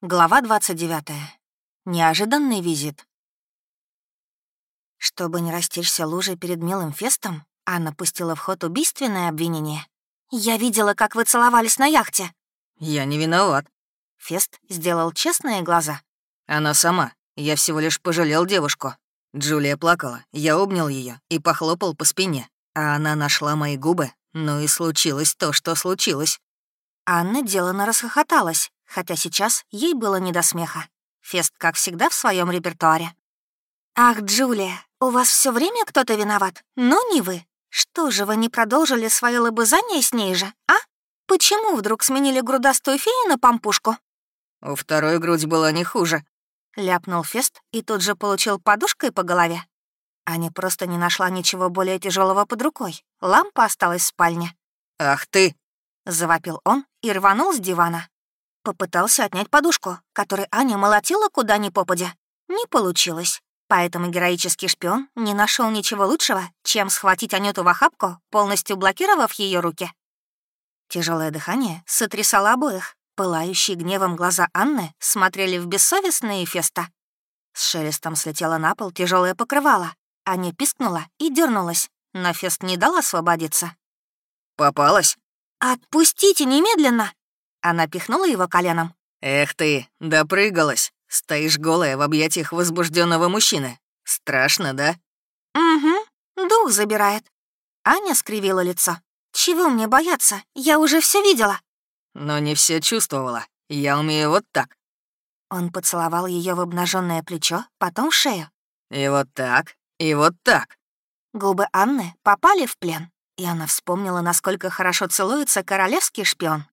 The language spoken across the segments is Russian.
Глава 29. Неожиданный визит. Чтобы не растечься лужей перед милым фестом, Анна пустила в ход убийственное обвинение. «Я видела, как вы целовались на яхте». «Я не виноват». Фест сделал честные глаза. «Она сама. Я всего лишь пожалел девушку. Джулия плакала, я обнял ее и похлопал по спине, а она нашла мои губы, ну и случилось то, что случилось». Анна делано расхохоталась, хотя сейчас ей было не до смеха. Фест, как всегда, в своем репертуаре. «Ах, Джулия, у вас все время кто-то виноват, но не вы. Что же вы не продолжили свое лобызание с ней же, а? Почему вдруг сменили грудастую фею на помпушку?» «У второй грудь была не хуже», — ляпнул Фест и тут же получил подушкой по голове. Аня просто не нашла ничего более тяжелого под рукой. Лампа осталась в спальне. «Ах ты!» — завопил он и рванул с дивана. Попытался отнять подушку, которой Аня молотила куда ни попадя. Не получилось. Поэтому героический шпион не нашел ничего лучшего, чем схватить Анюту в охапку, полностью блокировав ее руки. Тяжелое дыхание сотрясало обоих. Пылающие гневом глаза Анны смотрели в бессовестные феста. С шелестом слетела на пол тяжелое покрывало. Аня пискнула и дернулась, но Фест не дал освободиться. «Попалась?» «Отпустите немедленно!» Она пихнула его коленом. «Эх ты, допрыгалась. Стоишь голая в объятиях возбужденного мужчины. Страшно, да?» «Угу, дух забирает». Аня скривила лицо. «Чего мне бояться? Я уже все видела». «Но не все чувствовала. Я умею вот так». Он поцеловал ее в обнаженное плечо, потом в шею. «И вот так, и вот так». Губы Анны попали в плен, и она вспомнила, насколько хорошо целуется королевский шпион.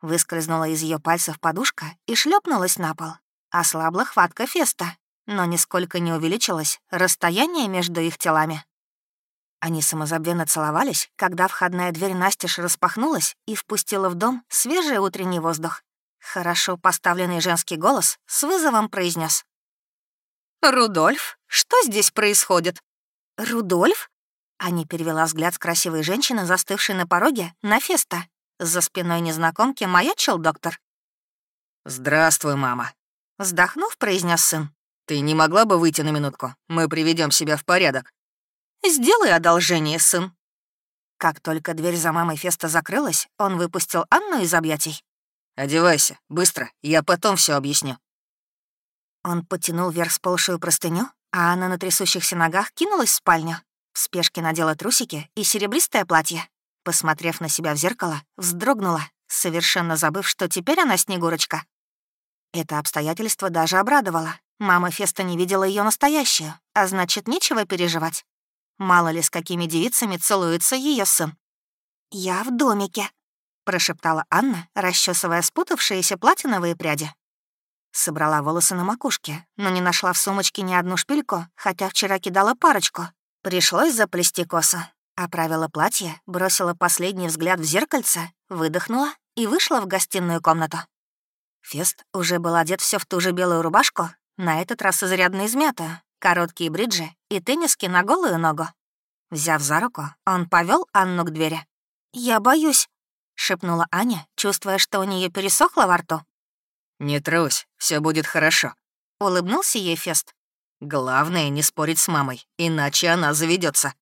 Выскользнула из ее пальцев подушка и шлепнулась на пол. Ослабла хватка Феста, но нисколько не увеличилось расстояние между их телами. Они самозабвенно целовались, когда входная дверь настежь распахнулась и впустила в дом свежий утренний воздух. Хорошо поставленный женский голос с вызовом произнес: «Рудольф, что здесь происходит?» «Рудольф?» Аня перевела взгляд с красивой женщины, застывшей на пороге, на Феста. За спиной незнакомки маячил доктор. «Здравствуй, мама», — вздохнув, произнес сын. «Ты не могла бы выйти на минутку? Мы приведем себя в порядок». «Сделай одолжение, сын». Как только дверь за мамой Феста закрылась, он выпустил Анну из объятий. «Одевайся, быстро, я потом все объясню». Он потянул вверх сползшую простыню, а Анна на трясущихся ногах кинулась в спальню. В спешке надела трусики и серебристое платье. Посмотрев на себя в зеркало, вздрогнула, совершенно забыв, что теперь она Снегурочка. Это обстоятельство даже обрадовало. Мама Феста не видела ее настоящую, а значит, нечего переживать. Мало ли, с какими девицами целуется ее сын. «Я в домике», — прошептала Анна, расчесывая спутавшиеся платиновые пряди. Собрала волосы на макушке, но не нашла в сумочке ни одну шпильку, хотя вчера кидала парочку. Пришлось заплести косу. Оправила платье, бросила последний взгляд в зеркальце, выдохнула и вышла в гостиную комнату. Фест уже был одет все в ту же белую рубашку, на этот раз изрядно измятую, короткие бриджи и тенниски на голую ногу. Взяв за руку, он повел Анну к двери. «Я боюсь», — шепнула Аня, чувствуя, что у нее пересохло во рту. «Не трусь, все будет хорошо», — улыбнулся ей Фест. «Главное — не спорить с мамой, иначе она заведется.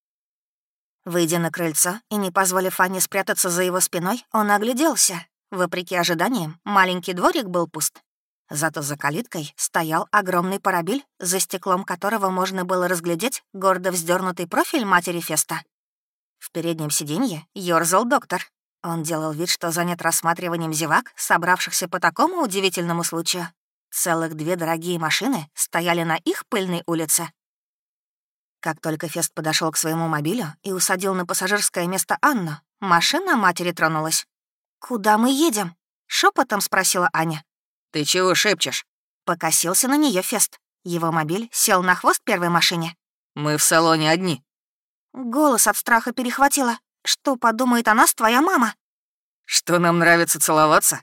Выйдя на крыльцо и не позволив Анне спрятаться за его спиной, он огляделся. Вопреки ожиданиям, маленький дворик был пуст. Зато за калиткой стоял огромный парабель, за стеклом которого можно было разглядеть гордо вздернутый профиль матери Феста. В переднем сиденье ёрзал доктор. Он делал вид, что занят рассматриванием зевак, собравшихся по такому удивительному случаю. Целых две дорогие машины стояли на их пыльной улице. Как только Фест подошел к своему мобилю и усадил на пассажирское место Анну, машина матери тронулась. «Куда мы едем?» — шепотом спросила Аня. «Ты чего шепчешь?» Покосился на нее Фест. Его мобиль сел на хвост первой машине. «Мы в салоне одни». Голос от страха перехватило. «Что подумает о нас твоя мама?» «Что нам нравится целоваться?»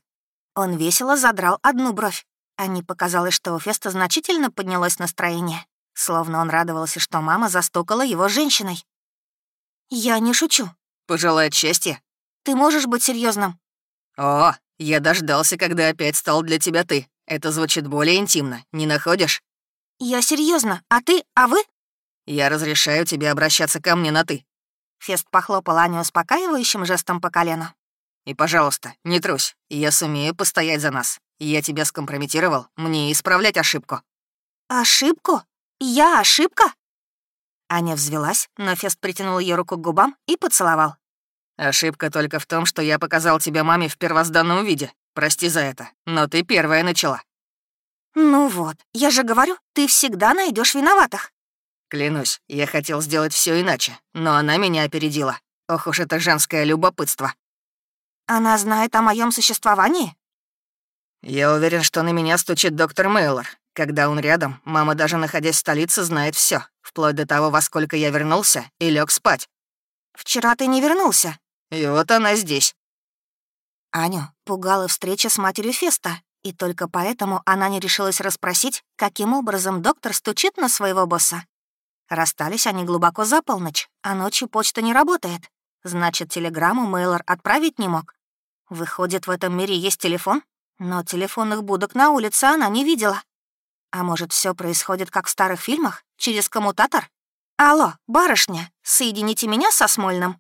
Он весело задрал одну бровь. Ане показалось, что у Феста значительно поднялось настроение. Словно он радовался, что мама застукала его женщиной. «Я не шучу». «Пожелать счастья». «Ты можешь быть серьезным? «О, я дождался, когда опять стал для тебя ты. Это звучит более интимно, не находишь? Я серьезно, а ты, а вы? Я разрешаю тебе обращаться ко мне на «ты». Фест похлопал Аню успокаивающим жестом по колену. И, пожалуйста, не трусь, я сумею постоять за нас. Я тебя скомпрометировал, мне исправлять ошибку». «Ошибку? Я ошибка?» Аня взвелась, но Фест притянул ее руку к губам и поцеловал. «Ошибка только в том, что я показал тебя маме в первозданном виде. Прости за это, но ты первая начала». «Ну вот, я же говорю, ты всегда найдешь виноватых». Клянусь, я хотел сделать все иначе, но она меня опередила. Ох уж это женское любопытство. Она знает о моем существовании? Я уверен, что на меня стучит доктор Мейлор. Когда он рядом, мама, даже находясь в столице, знает все, вплоть до того, во сколько я вернулся и лег спать. Вчера ты не вернулся. И вот она здесь. Аню пугала встреча с матерью Феста, и только поэтому она не решилась расспросить, каким образом доктор стучит на своего босса. Расстались они глубоко за полночь, а ночью почта не работает. Значит, телеграмму Мейлор отправить не мог. Выходит, в этом мире есть телефон? Но телефонных будок на улице она не видела. А может, все происходит как в старых фильмах, через коммутатор? Алло, барышня, соедините меня со Смольным.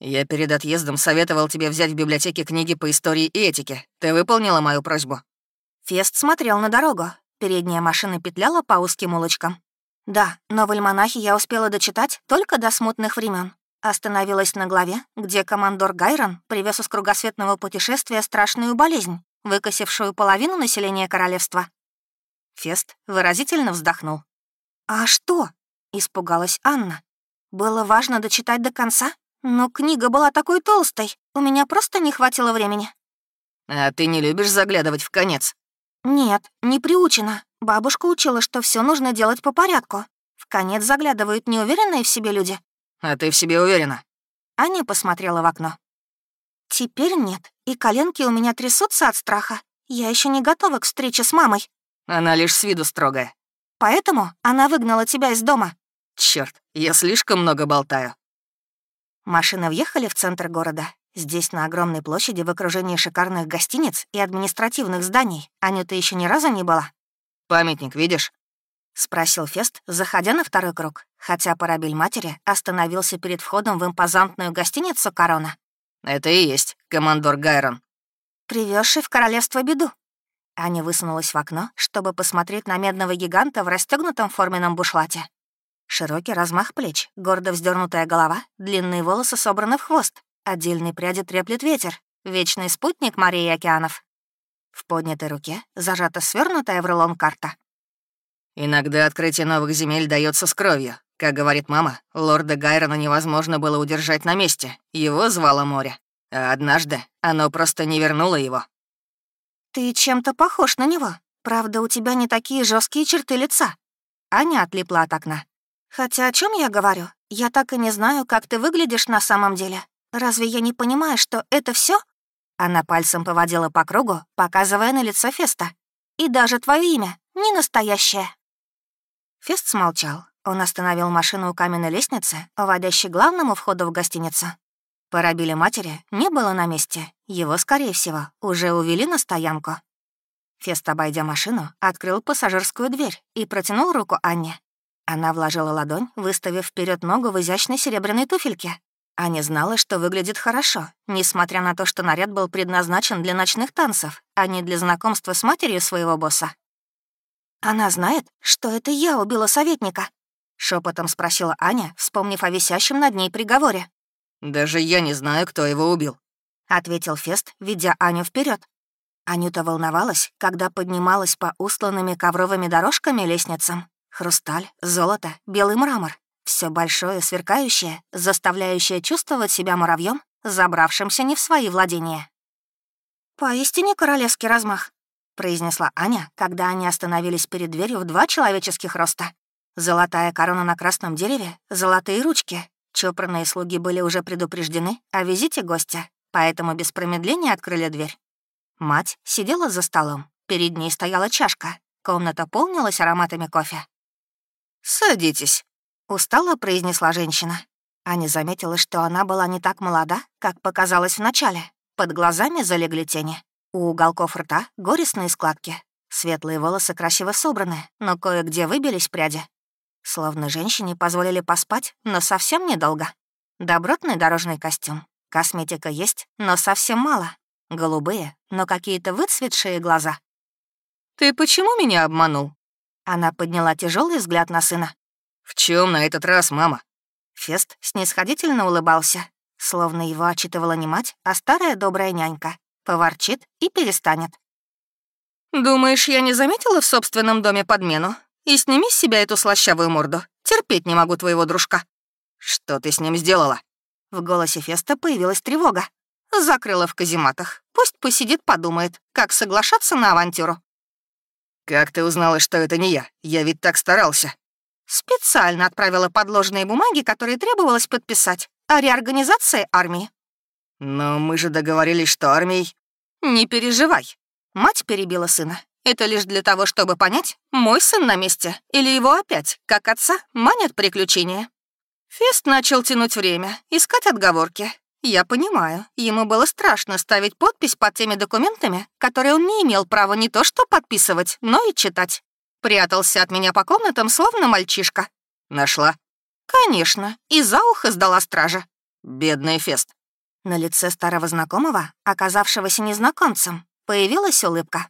Я перед отъездом советовал тебе взять в библиотеке книги по истории и этике. Ты выполнила мою просьбу? Фест смотрел на дорогу. Передняя машина петляла по узким улочкам. Да, но в альманахе я успела дочитать только до смутных времен. Остановилась на главе, где командор Гайрон привез из кругосветного путешествия страшную болезнь, выкосившую половину населения королевства. Фест выразительно вздохнул. «А что?» — испугалась Анна. «Было важно дочитать до конца, но книга была такой толстой, у меня просто не хватило времени». «А ты не любишь заглядывать в конец?» «Нет, не приучена. Бабушка учила, что все нужно делать по порядку. В конец заглядывают неуверенные в себе люди». «А ты в себе уверена?» Аня посмотрела в окно. «Теперь нет, и коленки у меня трясутся от страха. Я еще не готова к встрече с мамой». «Она лишь с виду строгая». «Поэтому она выгнала тебя из дома». Черт, я слишком много болтаю». Машины въехали в центр города. Здесь, на огромной площади, в окружении шикарных гостиниц и административных зданий, Анюта еще ни разу не была. «Памятник видишь?» — спросил Фест, заходя на второй круг, хотя парабель матери остановился перед входом в импозантную гостиницу «Корона». «Это и есть командор Гайрон». Привезший в королевство беду. Аня высунулась в окно, чтобы посмотреть на медного гиганта в расстегнутом форменном бушлате. Широкий размах плеч, гордо вздернутая голова, длинные волосы собраны в хвост, Отдельные пряди треплет ветер, вечный спутник Марии океанов. В поднятой руке зажата свернутая в рулон карта. «Иногда открытие новых земель дается с кровью. Как говорит мама, лорда Гайрона невозможно было удержать на месте. Его звало море. А однажды оно просто не вернуло его». «Ты чем-то похож на него. Правда, у тебя не такие жесткие черты лица». Аня отлипла от окна. «Хотя о чем я говорю? Я так и не знаю, как ты выглядишь на самом деле. Разве я не понимаю, что это все? Она пальцем поводила по кругу, показывая на лицо Феста. «И даже твое имя не настоящее». Фест смолчал. Он остановил машину у каменной лестницы, уводящей главному входу в гостиницу. Парабиля матери не было на месте. Его, скорее всего, уже увели на стоянку. Фест, обойдя машину, открыл пассажирскую дверь и протянул руку Анне. Она вложила ладонь, выставив вперед ногу в изящной серебряной туфельке, Аня знала, что выглядит хорошо, несмотря на то, что наряд был предназначен для ночных танцев, а не для знакомства с матерью своего босса. «Она знает, что это я убила советника?» — шепотом спросила Аня, вспомнив о висящем над ней приговоре. «Даже я не знаю, кто его убил», — ответил Фест, ведя Аню вперед. Анюта волновалась, когда поднималась по устланными ковровыми дорожками лестницам. Хрусталь, золото, белый мрамор. Все большое, сверкающее, заставляющее чувствовать себя муравьем, забравшимся не в свои владения. «Поистине королевский размах», — произнесла Аня, когда они остановились перед дверью в два человеческих роста. Золотая корона на красном дереве, золотые ручки. Чопорные слуги были уже предупреждены о визите гостя, поэтому без промедления открыли дверь. Мать сидела за столом, перед ней стояла чашка, комната полнилась ароматами кофе. «Садитесь», Устало произнесла женщина. Аня заметила, что она была не так молода, как показалось вначале. Под глазами залегли тени. У уголков рта горестные складки. Светлые волосы красиво собраны, но кое-где выбились пряди. Словно женщине позволили поспать, но совсем недолго. Добротный дорожный костюм. Косметика есть, но совсем мало. Голубые, но какие-то выцветшие глаза. «Ты почему меня обманул?» Она подняла тяжелый взгляд на сына. «В чем на этот раз, мама?» Фест снисходительно улыбался, словно его отчитывала не мать, а старая добрая нянька. Поворчит и перестанет. «Думаешь, я не заметила в собственном доме подмену? И сними с себя эту слащавую морду. Терпеть не могу твоего дружка». «Что ты с ним сделала?» В голосе Феста появилась тревога. Закрыла в казематах. Пусть посидит, подумает, как соглашаться на авантюру. «Как ты узнала, что это не я? Я ведь так старался». Специально отправила подложные бумаги, которые требовалось подписать, о реорганизации армии. «Но мы же договорились, что армией...» «Не переживай». Мать перебила сына. «Это лишь для того, чтобы понять, мой сын на месте или его опять, как отца, манят приключения». Фест начал тянуть время, искать отговорки. Я понимаю, ему было страшно ставить подпись под теми документами, которые он не имел права не то что подписывать, но и читать. Прятался от меня по комнатам, словно мальчишка. Нашла? Конечно, и за ухо сдала стража. Бедный Фест. На лице старого знакомого, оказавшегося незнакомцем, появилась улыбка.